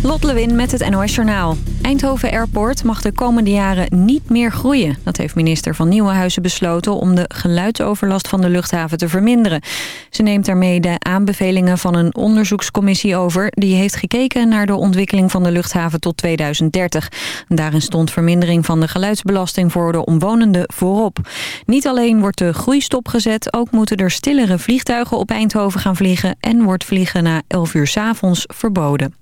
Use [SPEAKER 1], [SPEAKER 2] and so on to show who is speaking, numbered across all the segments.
[SPEAKER 1] Lot Lewin met het NOS Journaal. Eindhoven Airport mag de komende jaren niet meer groeien. Dat heeft minister van Nieuwenhuizen besloten om de geluidsoverlast van de luchthaven te verminderen. Ze neemt daarmee de aanbevelingen van een onderzoekscommissie over... die heeft gekeken naar de ontwikkeling van de luchthaven tot 2030. Daarin stond vermindering van de geluidsbelasting voor de omwonenden voorop. Niet alleen wordt de groei stopgezet, ook moeten er stillere vliegtuigen op Eindhoven gaan vliegen... en wordt vliegen na 11 uur s avonds verboden.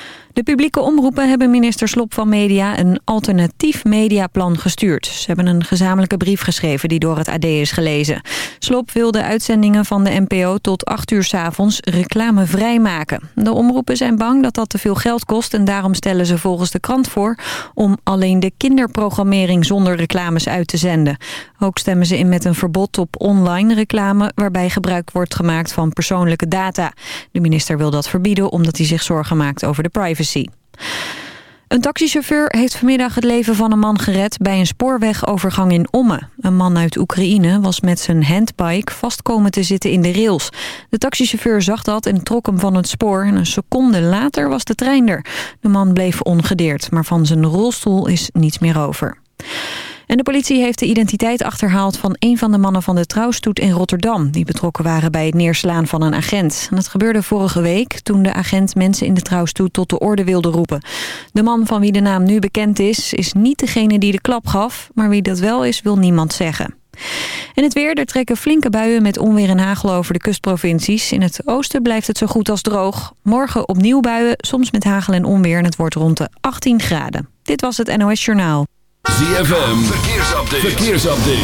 [SPEAKER 1] De publieke omroepen hebben minister Slop van Media een alternatief mediaplan gestuurd. Ze hebben een gezamenlijke brief geschreven die door het AD is gelezen. Slop wil de uitzendingen van de NPO tot 8 uur s avonds reclamevrij maken. De omroepen zijn bang dat dat te veel geld kost en daarom stellen ze volgens de krant voor om alleen de kinderprogrammering zonder reclames uit te zenden. Ook stemmen ze in met een verbod op online reclame waarbij gebruik wordt gemaakt van persoonlijke data. De minister wil dat verbieden omdat hij zich zorgen maakt over de privacy. Een taxichauffeur heeft vanmiddag het leven van een man gered bij een spoorwegovergang in Omme. Een man uit Oekraïne was met zijn handbike vastkomen te zitten in de rails. De taxichauffeur zag dat en trok hem van het spoor. En een seconde later was de trein er. De man bleef ongedeerd, maar van zijn rolstoel is niets meer over. De politie heeft de identiteit achterhaald van een van de mannen van de trouwstoet in Rotterdam... die betrokken waren bij het neerslaan van een agent. En dat gebeurde vorige week toen de agent mensen in de trouwstoet tot de orde wilde roepen. De man van wie de naam nu bekend is, is niet degene die de klap gaf... maar wie dat wel is, wil niemand zeggen. En het weer, er trekken flinke buien met onweer en hagel over de kustprovincies. In het oosten blijft het zo goed als droog. Morgen opnieuw buien, soms met hagel en onweer en het wordt rond de 18 graden. Dit was het NOS Journaal.
[SPEAKER 2] ZFM, verkeersupdate. verkeersupdate.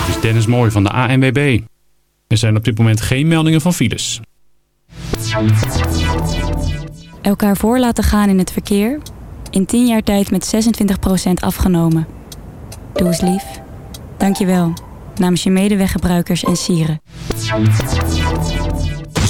[SPEAKER 3] Het is Dennis Mooi van de ANWB. Er zijn op dit moment geen meldingen van files.
[SPEAKER 4] Elkaar voor laten gaan in het verkeer. In 10 jaar tijd met 26% afgenomen. Doe eens lief. Dank je wel. Namens je medeweggebruikers en sieren.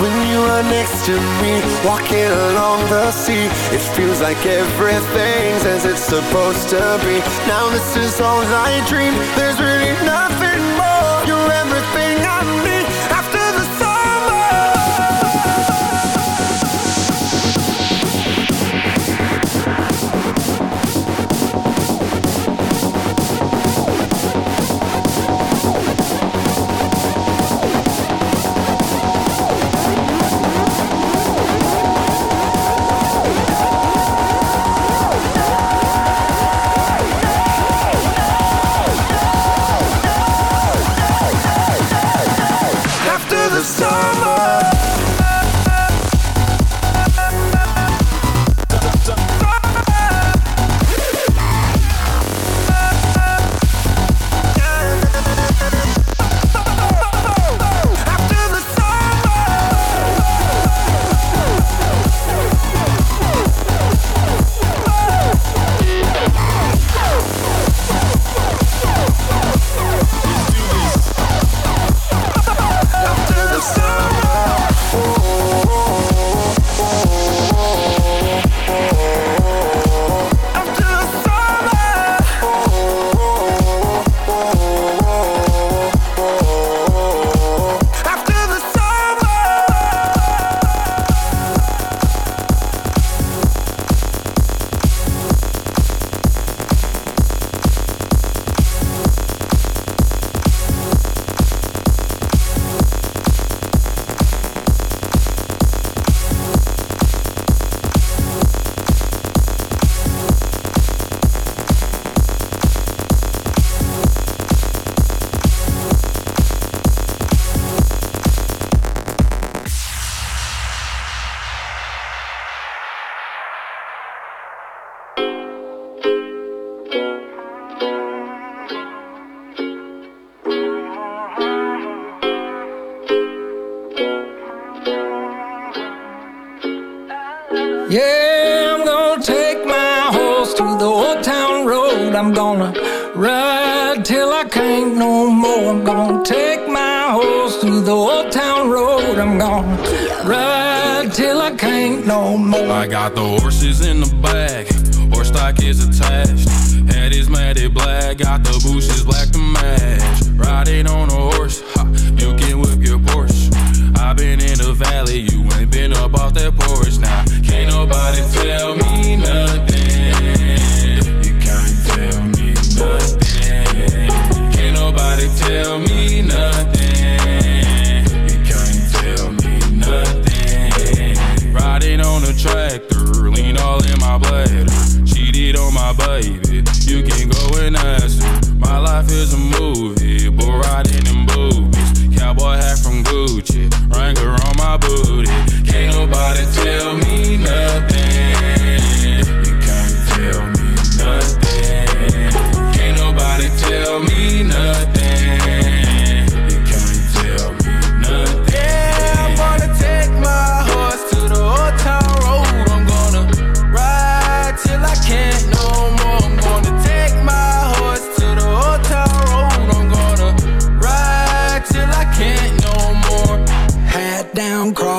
[SPEAKER 5] When you are next to me, walking along the sea, it feels like everything's as it's supposed to be. Now this is all I dream. There's really nothing more. You're everything I need.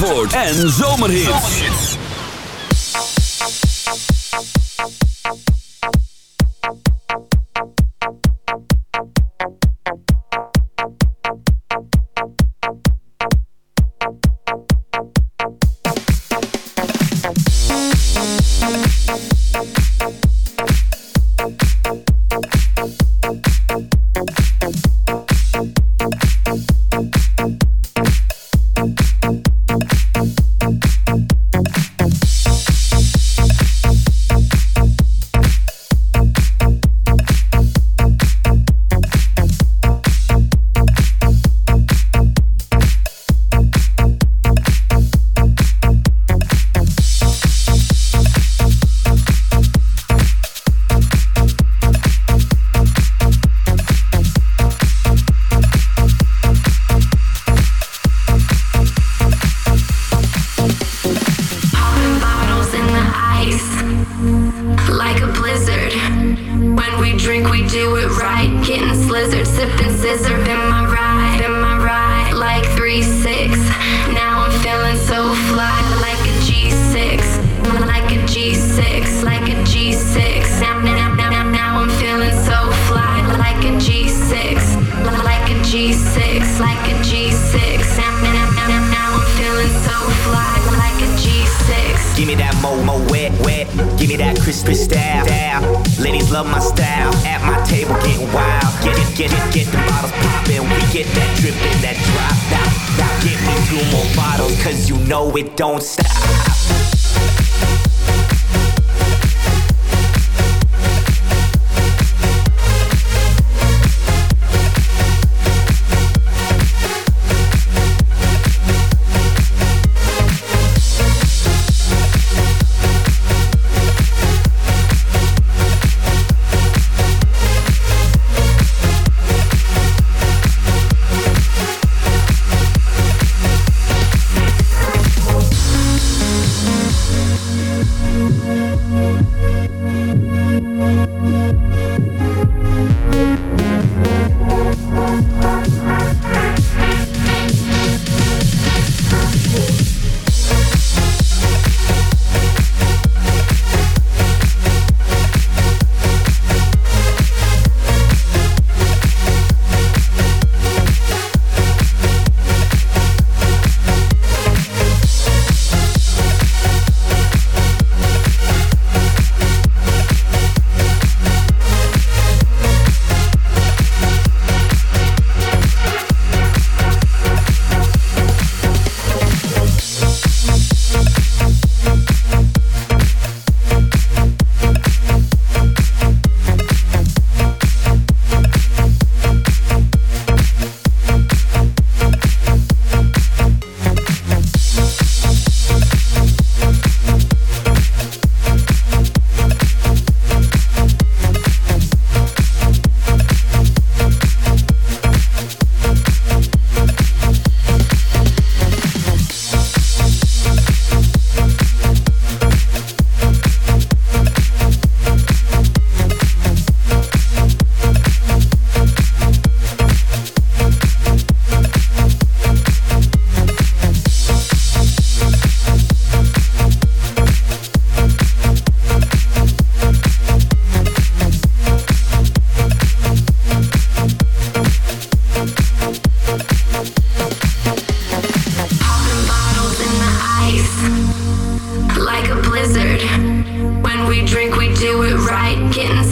[SPEAKER 2] En Zomerhits. Zomerhits.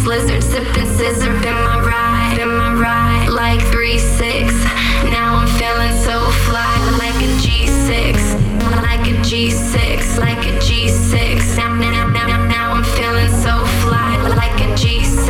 [SPEAKER 2] blizzard, sipping scissor, been my ride, been my ride, like 3-6. Now I'm feeling so fly, like a G6, like a G6, like a G6. Now, now, now, now I'm feeling so fly, like a G6,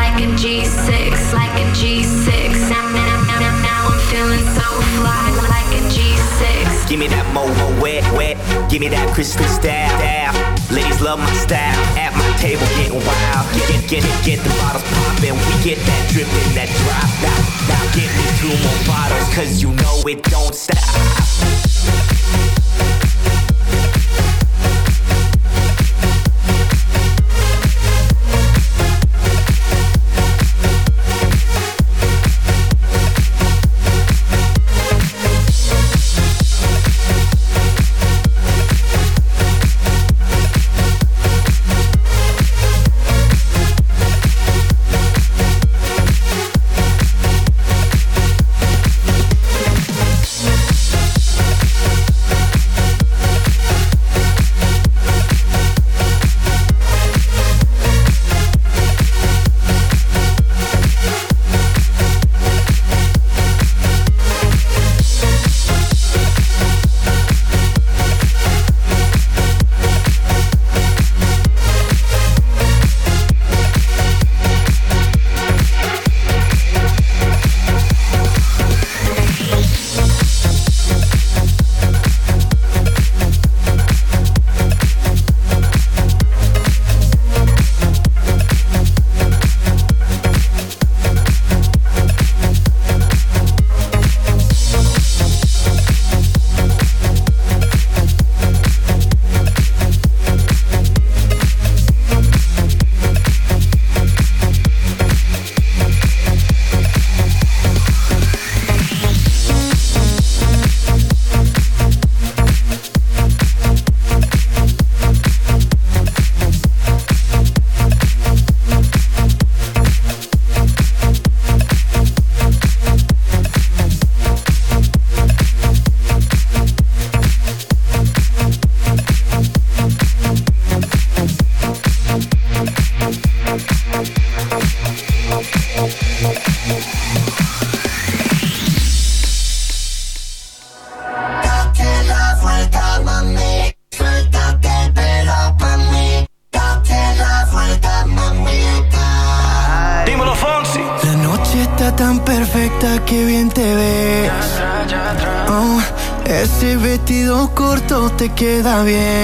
[SPEAKER 2] like a G6, like a G6. Now, now, now, now, I'm feeling so fly,
[SPEAKER 6] like a G6. Give me that moho wet, wet. Give me that crystal style. Ladies love my style table getting wild. Get, get, get, get the
[SPEAKER 7] bottles poppin'. We get that drippin', that drop. Now, now get
[SPEAKER 6] me two more bottles, cause you know it don't stop. está bien.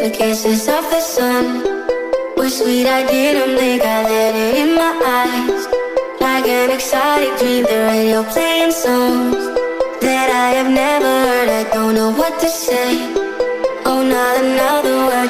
[SPEAKER 8] The kisses of the sun were sweet. I didn't think I let it in my eyes. Like an exotic dream, the radio playing songs that I have never heard. I don't know what to say. Oh, not another word,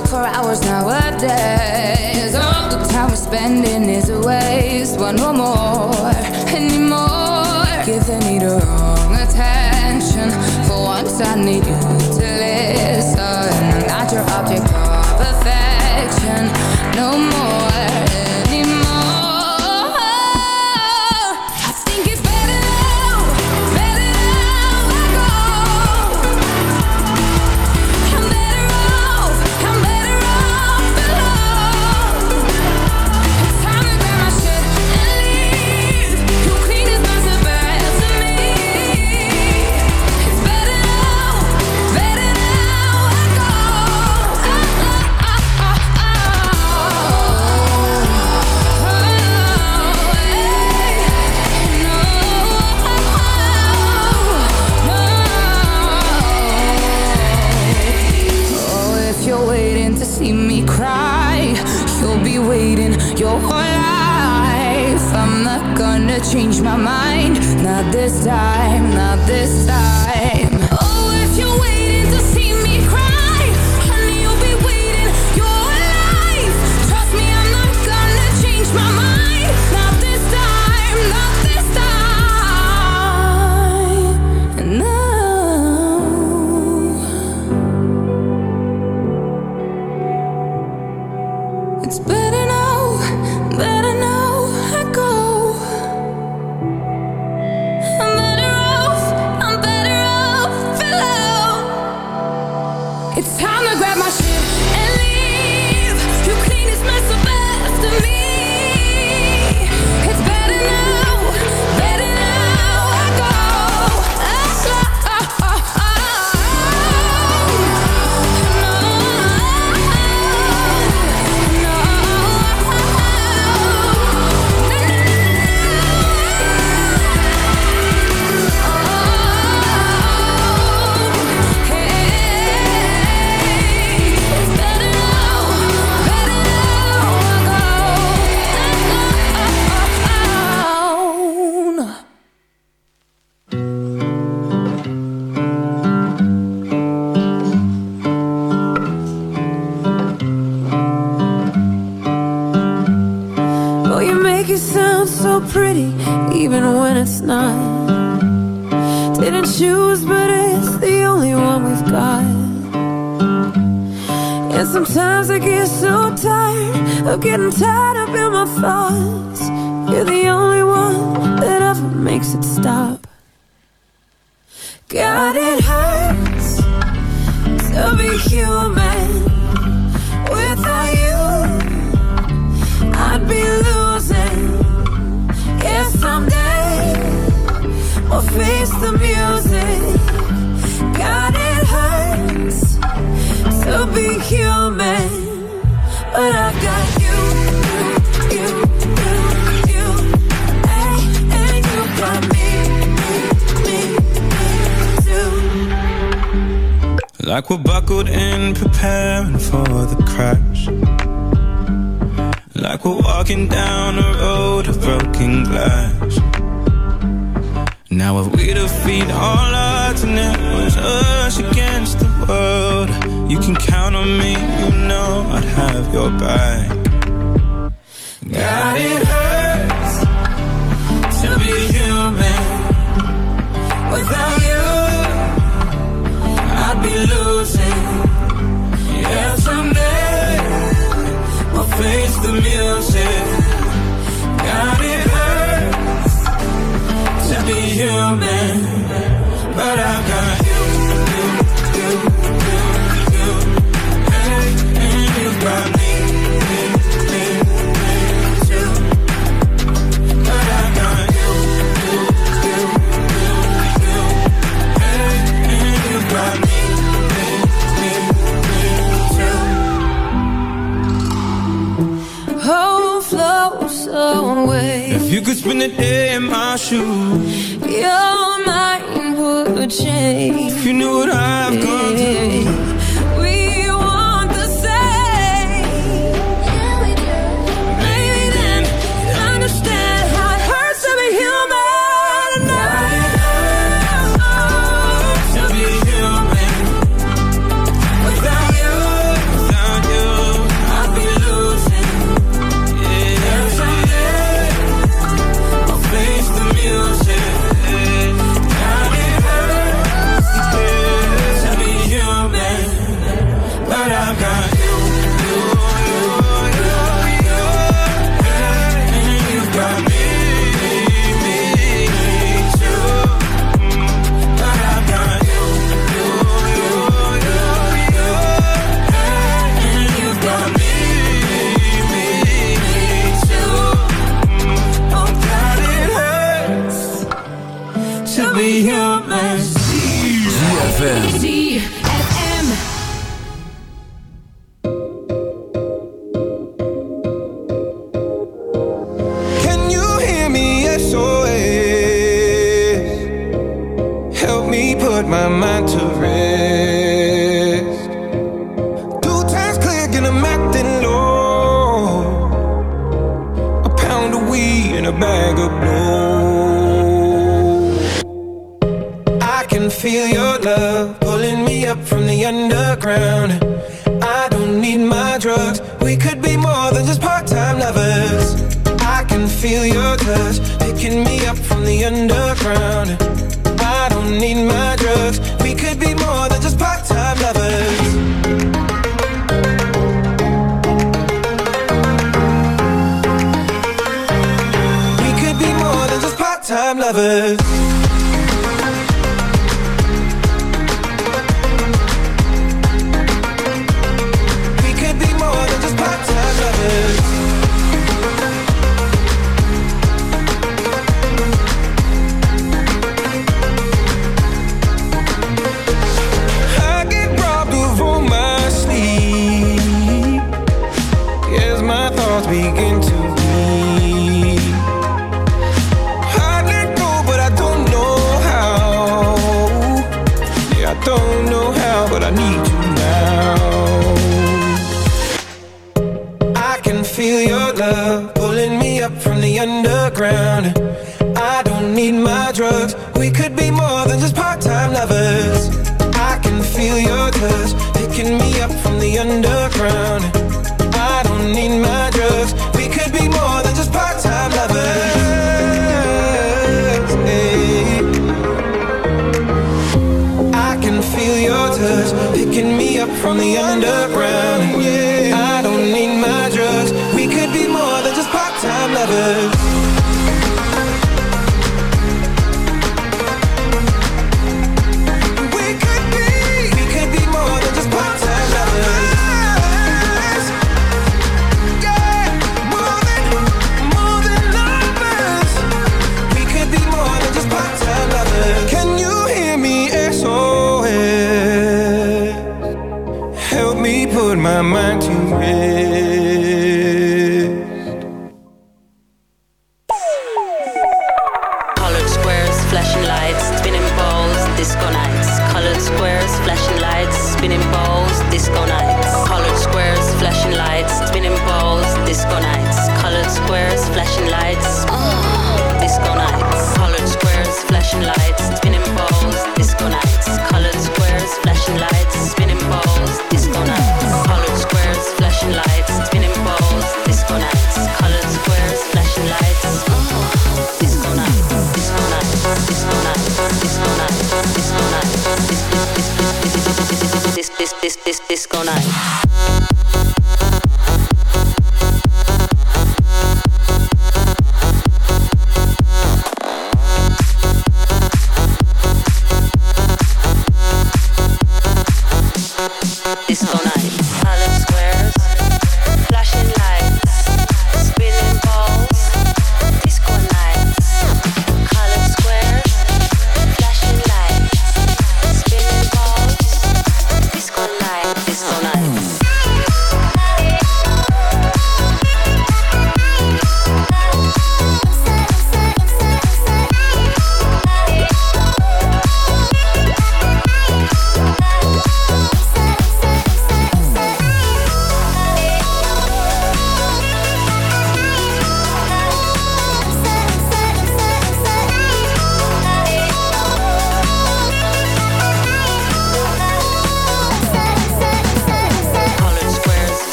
[SPEAKER 9] talk for hours nowadays. All the time we're spending is a waste. One more. I'm
[SPEAKER 10] getting tied up in my thoughts. You're the only one that ever makes it stop.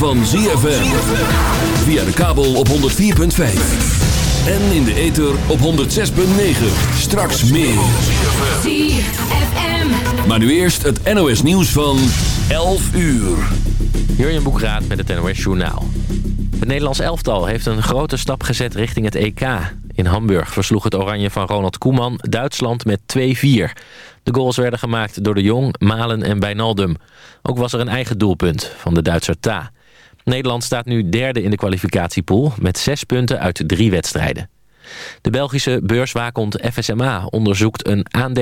[SPEAKER 11] Van ZFM. Via de kabel op 104.5. En in de ether op 106.9. Straks meer. Maar nu eerst het NOS nieuws van 11 uur.
[SPEAKER 12] Jurjen Boekraat met het NOS Journaal. Het Nederlands elftal heeft een grote stap gezet richting het EK. In Hamburg versloeg het oranje van Ronald Koeman Duitsland met 2-4. De goals werden gemaakt door de Jong, Malen en Wijnaldum. Ook was er een eigen doelpunt van de Duitser Ta. Nederland staat nu derde in de kwalificatiepool... met zes punten uit drie wedstrijden. De Belgische beurswaakhond FSMA onderzoekt een aandeel